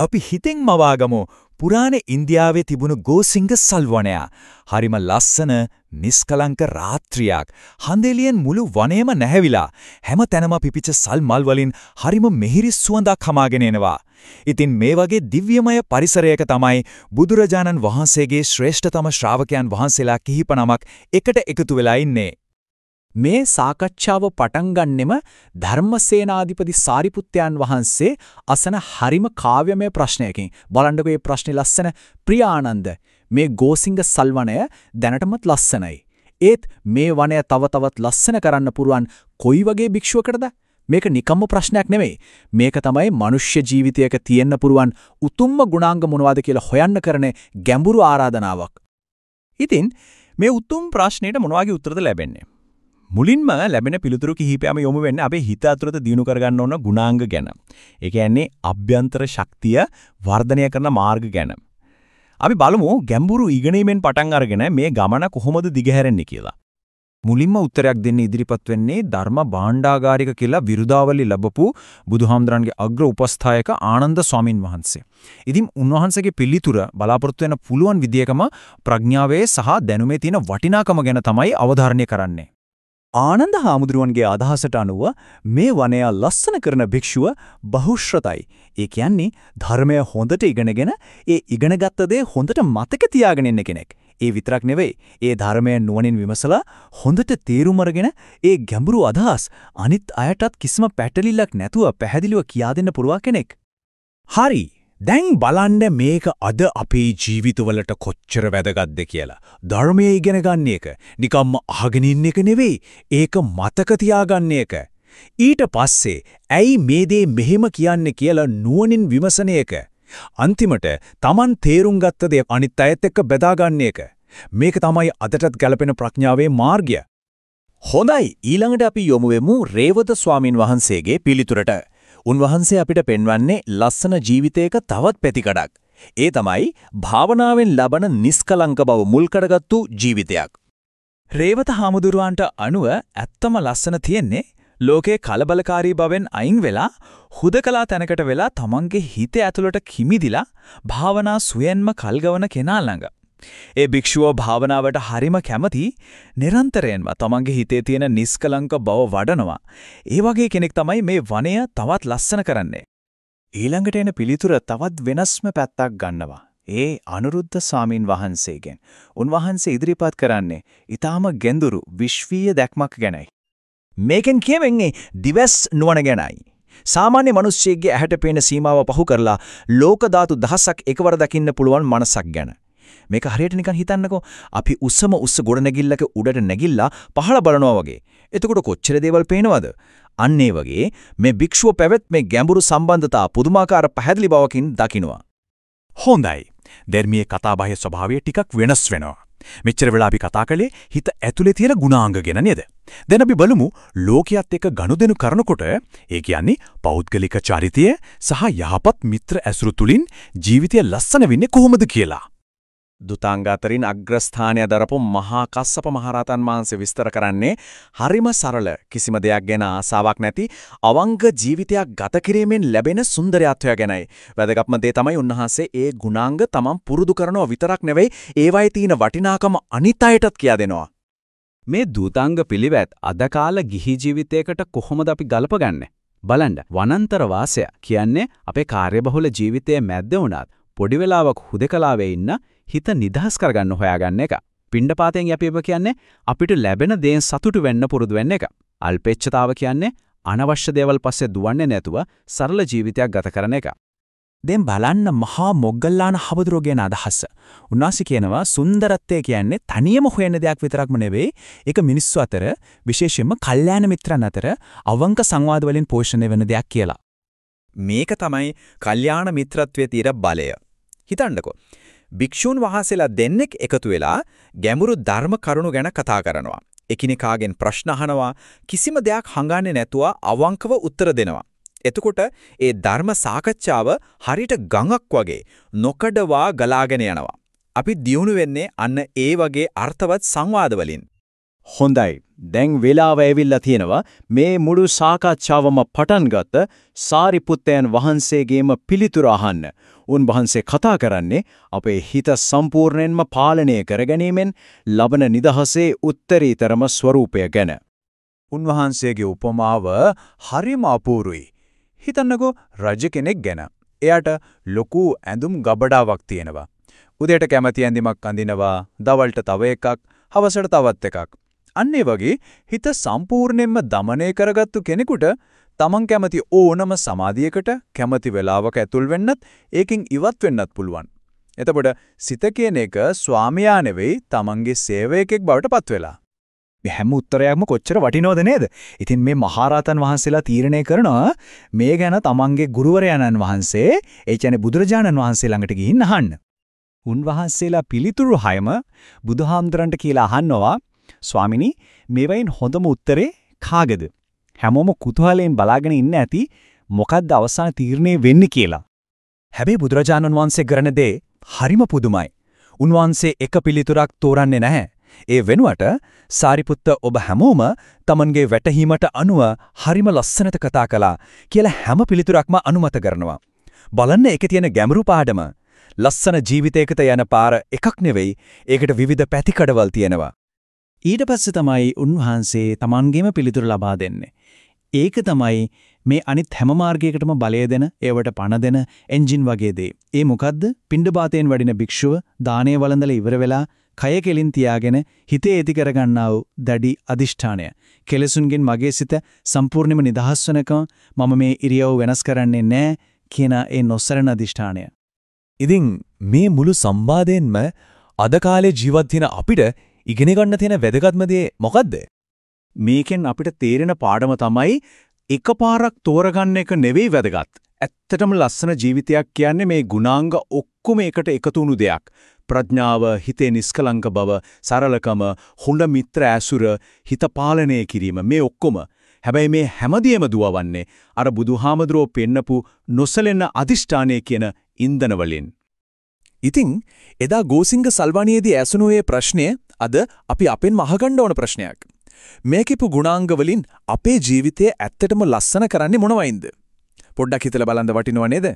අපි හිතෙන් මවාගමු පුරාණ ඉන්දියාවේ තිබුණු ගෝසිංග සල්වනය. හරිම ලස්සන, නිස්කලංක රාත්‍රියක්. හන්දෙලියෙන් මුළු වනයේම නැහැවිලා හැම තැනම පිපිච්ච සල් මල් වලින් හරිම මිහිරි සුවඳක් හමාගෙන එනවා. ඉතින් මේ වගේ දිව්‍යමය පරිසරයක තමයි බුදුරජාණන් වහන්සේගේ ශ්‍රේෂ්ඨතම ශ්‍රාවකයන් වහන්සේලා කිහිප නමක් එකට එකතු වෙලා ඉන්නේ. මේ සාකච්ඡාව පටන් ගන්නෙම ධර්මසේනාධිපති සාරිපුත්යන් වහන්සේ අසන හරිම කාව්‍යමය ප්‍රශ්නයකින්. බලන්නකෝ මේ ප්‍රශ්නේ ලස්සන ප්‍රියානන්ද මේ ගෝසිංග සල්වනය දැනටමත් ලස්සනයි. ඒත් මේ වනය තව තවත් ලස්සන කරන්න පුරුවන් කොයි වගේ භික්ෂුවකටද? මේක නිකම්ම ප්‍රශ්නයක් නෙමෙයි. මේක තමයි මනුෂ්‍ය ජීවිතයක තියෙන්න පුරුවන් උතුම්ම ගුණාංග මොනවද කියලා හොයන්න කරන ගැඹුරු ආරාධනාවක්. ඉතින් මේ උතුම් ප්‍රශ්නෙට මොනවාගේ උත්තරද ලැබෙන්නේ? මුලින්ම ලැබෙන පිළිතුරු කිහිපයම යොමු වෙන්නේ අපේ හිත ඇතුළත දිනු කරගන්න ඕන ගුණාංග ගැන. ඒ කියන්නේ අභ්‍යන්තර ශක්තිය වර්ධනය කරන මාර්ග ගැන. අපි බලමු ගැඹුරු ඉගෙනීමෙන් පටන් අරගෙන මේ ගමන කොහොමද දිගහැරෙන්නේ කියලා. මුලින්ම උත්තරයක් දෙන්න ඉදිරිපත් වෙන්නේ ධර්ම භාණ්ඩාගාරික කියලා විරුදාවලි ලැබපු බුදුහාමුදුරන්ගේ අග්‍ර උපස්ථායක ආනන්ද ස්වාමින් වහන්සේ. ඉතින් උන්වහන්සේගේ පිළිතුර බලාපොරොත්තු වෙන පුළුවන් විදියකම ප්‍රඥාවේ සහ දැනුමේ තියෙන වටිනාකම ගැන තමයි අවධාරණය කරන්නේ. ආනන්ද හාමුදුරුවන්ගේ අදහසට අනුව මේ වනය ලස්සන කරන භික්ෂුව බහුශ්‍රතයි. ඒ කියන්නේ ධර්මය හොඳට ඉගෙනගෙන ඒ ඉගෙනගත්ත දේ හොඳට මතක තියාගෙන ඉන්න කෙනෙක්. ඒ විතරක් නෙවෙයි. ඒ ධර්මය නුවණින් විමසලා හොඳට තේරුම් අරගෙන ඒ ගැඹුරු අදහස් අනිත් අයටත් කිසිම පැටලිල්ලක් නැතුව පැහැදිලිව කියා දෙන්න පුළුවන් කෙනෙක්. හරි. දැන් බලන්න මේක අද අපේ ජීවිතවලට කොච්චර වැදගත්ද කියලා. ධර්මයේ ඉගෙන ගන්න එක නිකම්ම අහගෙන ඉන්න එක නෙවෙයි. ඒක මතක තියාගන්න එක. ඊට පස්සේ ඇයි මේ දේ මෙහෙම කියන්නේ කියලා නුවණින් විමසන එක. අන්තිමට Taman තේරුම් ගත්ත දේ අනිත් අයත් එක්ක බෙදාගන්න එක. මේක තමයි අදටත් ගැලපෙන ප්‍රඥාවේ මාර්ගය. හොඳයි ඊළඟට අපි යොමු වෙමු රේවත ස්වාමින් වහන්සේගේ පිළිතුරට. උන්වහන්සේ අපිට පෙන්වන්නේ ලස්සන ජීවිතයක තවත් පැතිකඩක්. ඒ තමයි භාවනාවෙන් ලබන නිස්කලංක බව මුල් කරගත්තු ජීවිතයක්. රේවත හාමුදුරුවන්ට අනුව ඇත්තම ලස්සන තියෙන්නේ ලෝකේ කලබලකාරී බවෙන් අයින් වෙලා හුදකලා තැනකට වෙලා තමන්ගේ හිත ඇතුළට කිමිදිලා භාවනා සුවෙන්ම කල්ගවන කෙනා ළඟ. ඒ භික්ෂුව භාවනාවට හරිම කැමති නිරන්තරයෙන්ම තමන්ගේ හිතේ තියෙන නිස්කලංක බව වඩනවා. ඒ වගේ කෙනෙක් තමයි මේ වනය තවත් ලස්සන කරන්නේ. ඊළඟට එන පිළිතුර තවත් වෙනස්ම පැත්තක් ගන්නවා. ඒ අනුරුද්ධ සාමින් වහන්සේගෙන්. උන්වහන්සේ ඉදිරිපත් කරන්නේ ඊටාම ගැඹුරු විශ්වීය දැක්මක් ගැනයි. මේකෙන් කියවෙන්නේ දිවස් නුවණ ගැනයි. සාමාන්‍ය මිනිස්සෙක්ගේ ඇහැට පේන සීමාව පහු කරලා ලෝක ධාතු දහසක් එකවර දකින්න පුළුවන් මනසක් ගැන. මේක හරියට නිකන් හිතන්නකෝ අපි උස්සම උස්ස ගොඩ නැගිල්ලක උඩට නැගිල්ලා පහළ බලනවා වගේ. එතකොට කොච්චර දේවල් පේනවද? අන්න ඒ වගේ මේ භික්ෂුව පැවැත් මේ ගැඹුරු සම්බන්ධතා පුදුමාකාර පැහැදිලි බවකින් දකිනවා. හොඳයි. ධර්මයේ කතාබහේ ස්වභාවය ටිකක් වෙනස් වෙනවා. මෙච්චර වෙලා අපි කතා කළේ හිත ඇතුලේ තියෙන ගුණාංග ගැන නේද? දැන් අපි බලමු ලෝකයක් එක්ක ගනුදෙනු කරනකොට ඒ කියන්නේ පෞද්ගලික චරිතය සහ යහපත් මිත්‍ර ඇසුරු තුලින් ජීවිතය ලස්සන වෙන්නේ කොහොමද කියලා. දුතාංග අතරින් අග්‍රස්ථානය දරපු මහා කස්සප මහරහතන් වහන්සේ විස්තර කරන්නේ හරිම සරල කිසිම දෙයක් ගැන ආසාවක් නැති අවංග ජීවිතයක් ගත කිරීමෙන් ලැබෙන සුන්දරත්වය ගැනයි. වැදගත්ම දේ තමයි උන්වහන්සේ ඒ ගුණාංග තමන් පුරුදු කරනව විතරක් නෙවෙයි ඒවයි තියෙන වටිනාකම අනිත් අයටත් කියා දෙනවා. මේ දූතාංග පිළිවෙත් අද කාල ගිහි ජීවිතයකට කොහොමද අපි ගලපගන්නේ? බලන්න වනාන්තර වාසය කියන්නේ අපේ කාර්යබහුල ජීවිතයේ මැද්ද වුණත් පොඩි වෙලාවක් හුදකලාවේ ඉන්න හිත නිදහස් කරගන්න හොයාගන්න එක. පිණ්ඩපාතයෙන් යැපීම කියන්නේ අපිට ලැබෙන දේෙන් සතුටු වෙන්න පුරුදු වෙන්න එක. අල්පෙච්ඡතාව කියන්නේ අනවශ්‍ය දේවල් පස්සේ දුවන්නේ නැතුව සරල ජීවිතයක් ගත කරන එක. දැන් බලන්න මහා මොග්ගල්ලාන හබදුරෝ ගැන අදහස. උන්වහන්සේ කියනවා සුන්දරත්වය කියන්නේ තනියම හොයන දෙයක් විතරක්ම නෙවෙයි ඒක මිනිස්සු අතර විශේෂයෙන්ම කල්යාණ මිත්‍රන් අතර අවංක සංවාද වලින් පෝෂණය වෙන දෙයක් කියලා. මේක තමයි කල්යාණ මිත්‍රත්වයේ තියෙන බලය. හිතන්නකෝ භික්ෂූන් වහන්සේලා දෙන්නෙක් එකතු වෙලා ගැඹුරු ධර්ම කරුණු ගැන කතා කරනවා. එකිනෙකාගෙන් ප්‍රශ්න අහනවා කිසිම දෙයක් හංගන්නේ නැතුව අවංකව උත්තර දෙනවා. එතකොට ඒ ධර්ම සාකච්ඡාව හරියට ගඟක් වගේ නොකඩවා ගලාගෙන යනවා. අපි දියුණු වෙන්නේ අන්න ඒ වගේ අර්ථවත් සංවාද වලින්. හොඳයි. දැන් වෙලාව ඇවිල්ලා තියෙනවා මේ මුළු සාකච්ඡාවම පටන් ගත්ත සාරිපුත්තයන් වහන්සේගේම පිළිතුර අහන්න. උන්වහන්සේ කතා කරන්නේ අපේ හිත සම්පූර්ණයෙන්ම පාලනය කරගැනීමෙන් ලබන නිදහසේ උත්තරීතරම ස්වරූපය ගැන. උන්වහන්සේගේ උපමාව හරිම අපූරුයි. හිතන්නකෝ රජ කෙනෙක් ගැන. එයාට ලොකු ඇඳුම් ගබඩාවක් තියෙනවා. උදේට කැමති ඇඳිමක් අඳිනවා, දවල්ට තව එකක්, හවසට තවත් එකක්. අන්න ඒ වගේ හිත සම්පූර්ණයෙන්ම দমনය කරගත්තු කෙනෙකුට තමන් කැමති ඕනම සමාධියකට කැමති වෙලාවක ඇතුල් වෙන්නත් ඒකෙන් ඉවත් වෙන්නත් පුළුවන්. එතකොට සිත කියන එක ස්වාමියා නෙවෙයි තමන්ගේ සේවකයෙක් බවට පත් වෙලා. මේ හැම උත්තරයක්ම කොච්චර වටිනවද නේද? ඉතින් මේ මහරහතන් වහන්සේලා තීරණය කරනවා මේ ගැන තමන්ගේ ගුරුවරයාණන් වහන්සේ, ඒ කියන්නේ බුදුරජාණන් වහන්සේ ළඟට ගිහින් අහන්න. උන්වහන්සේලා පිළිතුරු හයම බුදුහාමුදුරන්ට කියලා අහන්නවා ස්වාමිනි මේවයින් හොඳම උත්තරේ කාගේද? හැමෝම කුතුහලයෙන් බලාගෙන ඉන්න ඇති මොකද්ද අවසාන තීරණය වෙන්නේ කියලා. හැබැයි බුදුරජාණන් වහන්සේ කරන දේ හරිම පුදුමයි. උන්වහන්සේ එක පිළිතුරක් තෝරන්නේ නැහැ. ඒ වෙනුවට සාරිපුත්ත ඔබ හැමෝම Tamanගේ වැටහීමට අනුව හරිම ලස්සනට කතා කළා කියලා හැම පිළිතුරක්ම අනුමත කරනවා. බලන්න ඒකේ තියෙන ගැඹුරු පාඩම. ලස්සන ජීවිතයකට යන පාර එකක් නෙවෙයි ඒකට විවිධ පැතිකඩවල් තියෙනවා. ඊට පස්සේ තමයි උන්වහන්සේ Tamanගේම පිළිතුරු ලබා දෙන්නේ. ඒක තමයි මේ අනිත් හැම මාර්ගයකටම බලය දෙන, ඒවට පණ දෙන එන්ජින් වගේ දේ. ඒ මොකද්ද? පිණ්ඩපාතයෙන් වඩින භික්ෂුව දානය වළඳලා ඉවර වෙලා කය කෙලින් තියාගෙන හිතේ ඇති කරගන්නා වූ දැඩි අදිෂ්ඨානය. කෙලසුන්ගෙන් මගේ සිත සම්පූර්ණයෙන්ම නිදහස් වෙනකම් මම මේ ඉරියව් වෙනස් කරන්නේ නැහැ කියන ඒ නොසරණ අදිෂ්ඨානය. ඉතින් මේ මුළු සම්වාදයෙන්ම අද කාලේ ජීවත් වෙන අපිට ඉගෙන ගන්න තියෙන වැදගත්ම දේ මොකද්ද? මේකෙන් අපිට තේරෙන පාඩම තමයි එකපාරක් තෝරගන්න එක නෙවෙයි වැදගත්. ඇත්තටම ලස්සන ජීවිතයක් කියන්නේ මේ ගුණාංග ඔක්කොම එකට එකතු වුණු දෙයක්. ප්‍රඥාව, හිතේ නිස්කලංක බව, සරලකම, හොඳ මිත්‍ර ඇසුර, හිත පාලනය කිරීම මේ ඔක්කොම. හැබැයි මේ හැමදේම දුවවන්නේ අර බුදුහාමදුරෝ පෙන්නපු නොසලෙන අදිෂ්ඨානය කියන ඉන්ධන වලින්. ඉතින් එදා ගෝසිංග සල්වණියේදී ඇසුණු ඒ ප්‍රශ්නය අද අපි අපෙන් අහගන්න ඕන ප්‍රශ්නයක්. මේ කිපු ගුණාංග වලින් අපේ ජීවිතය ඇත්තටම ලස්සන කරන්නේ මොනවයින්ද? පොඩ්ඩක් හිතලා බලන්න වටිනව නේද?